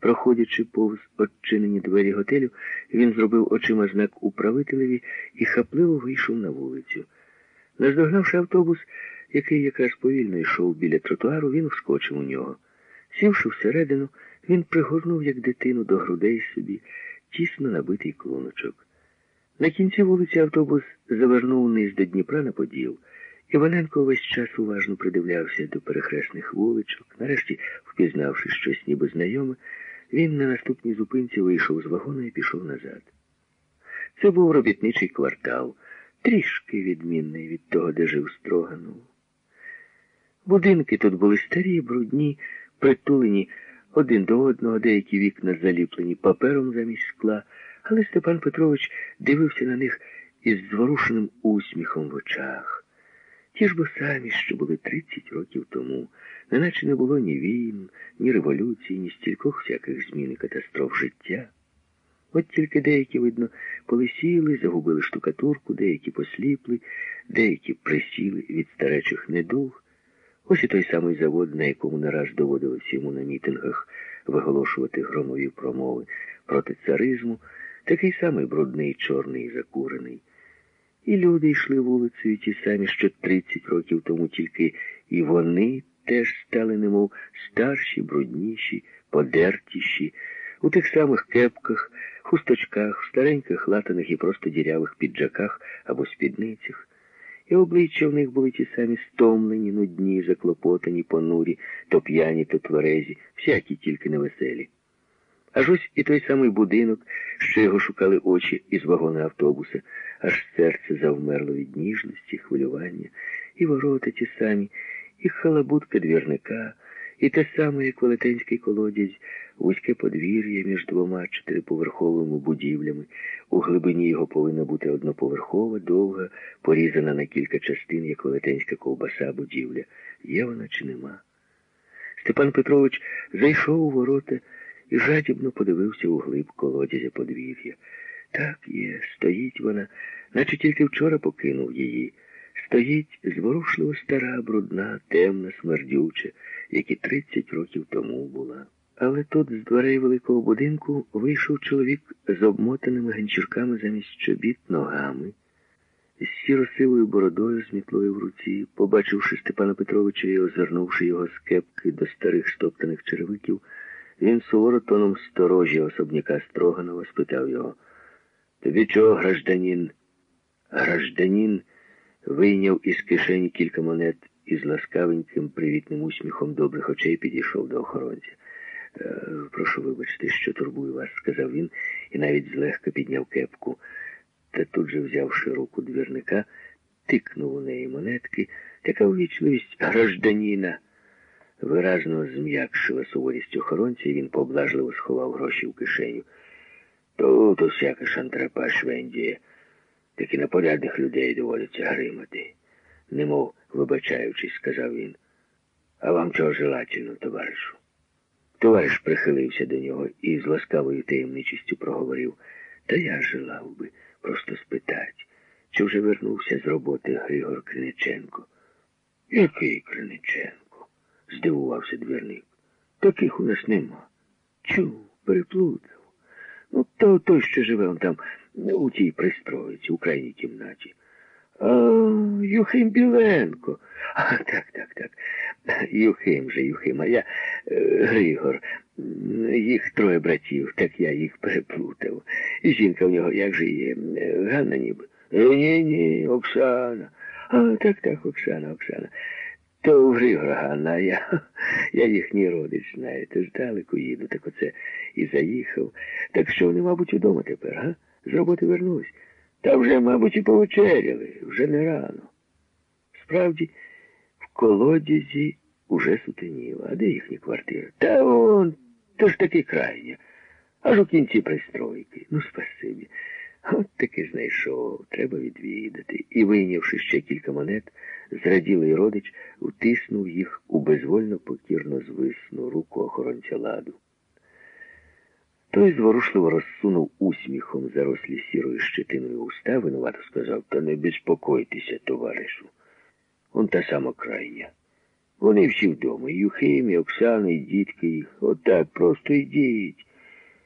Проходячи повз odчинені двері готелю, він зробив очима знак управителеві і хапливо вийшов на вулицю. Наздогнавши автобус, який якраз повільно йшов біля тротуару, він вскочив у нього. Сівши всередину, він пригорнув, як дитину, до грудей собі, тісно набитий клуночок. На кінці вулиці автобус завернув вниз до Дніпра на Поділ. Іваненко весь час уважно придивлявся до перехресних вуличок. Нарешті, впізнавши щось ніби знайоме, він на наступній зупинці вийшов з вагона і пішов назад. Це був робітничий квартал, трішки відмінний від того, де жив Строганов. Будинки тут були старі, брудні, притулені один до одного, деякі вікна заліплені папером замість скла, але Степан Петрович дивився на них із зворушеним усміхом в очах. Ті ж бо самі, що були 30 років тому, неначе не було ні війн, ні революції, ні стількох всяких змін і катастроф життя. От тільки деякі, видно, полисіли, загубили штукатурку, деякі посліпли, деякі присіли від старечих недуг. Ось і той самий завод, на якому не раз доводилось йому на мітингах виголошувати громові промови проти царизму, такий самий брудний, чорний і закурений. І люди йшли вулицею ті самі, що 30 років тому тільки і вони теж стали, немов старші, брудніші, подертіші, у тих самих кепках, хусточках, стареньких латаних і просто дірявих піджаках або спідницях. І обличчя в них були ті самі стомлені, нудні, заклопотані, понурі, то п'яні, то тверезі, всякі тільки невеселі. Аж ось і той самий будинок, що його шукали очі із вагона автобуса, аж серце завмерло від ніжності, хвилювання, і ворота ті самі, і халабутка двірника, і те саме, як велетенський колодязь, вузьке подвір'я між двома чотириповерховими будівлями. У глибині його повинна бути одноповерхова, довга, порізана на кілька частин, як велетенська ковбаса будівля. Є вона чи нема? Степан Петрович зайшов у ворота і жадібно подивився у глиб колодязя подвір'я. Так є, стоїть вона, наче тільки вчора покинув її. Стоїть зворушливо стара, брудна, темна, смердюча, як і 30 років тому була. Але тут з дверей великого будинку вийшов чоловік з обмотаними ганчірками замість чобіт ногами, з сіро-сивою бородою з мітлою в руці, побачивши Степана Петровича і озирнувши його з кепки до старих стоптаних черевиків, він суворо тоном сторожі особняка Строганова спитав його. Тобі чого, гражданін? Гражданін вийняв із кишені кілька монет і з ласкавеньким привітним усміхом добрих очей підійшов до охоронця. «Е, прошу вибачте, що турбую вас, сказав він і навіть злегка підняв кепку. Та тут же, взявши руку двірника, тикнув у неї монетки. Така увічливість гражданіна виразно зм'якшила суворість охоронця, і він поблажливо сховав гроші в кишеню. Тут усяка шантрапа швендіє. Таки на порядних людей доводиться гримати. Немов вибачаючись, сказав він. А вам чого желательно, товаришу? Товариш прихилився до нього і з ласкавою таємничістю проговорив. Та я желав би просто спитати, чи вже вернувся з роботи Григор Криниченко. Який Криниченко? Здивувався двірник. Таких у нас нема. Чув, переплутав. Ну, то той, що живе он там у тій пристроїці, у крайній кімнаті. А, Юхим Біленко. А, так, так, так. Юхим же, Юхим, а я е, Григор. Їх троє братів, так я їх переплутав. І жінка в нього як же є? Ганна ніби. Е, ні, ні, Оксана. А, так, так, Оксана, Оксана. То в Григора Ганна, я, я їхній родич, знаєте, ж далеко їду, так оце і заїхав. Так що вони, мабуть, удома тепер, га? З роботи вернусь. Та вже, мабуть, і повечеряли, вже не рано. Справді, в колодязі уже сутеніло. А де їхні квартири? Та он, то ж таки крайня. Аж у кінці пристройки. Ну, спасибі. От таки знайшов, треба відвідати. І, вийнявши ще кілька монет, зраділий родич утиснув їх у безвольно покірно звисну руку охоронця ладу. Той зворушливо розсунув усміхом зарослі сірою щетиною уста, винувато сказав, та не безпокойтеся, товаришу. Он та сама крайня. Вони всі вдома. І Юхим, і Оксана, і дітки їх. Отак, просто йдіть.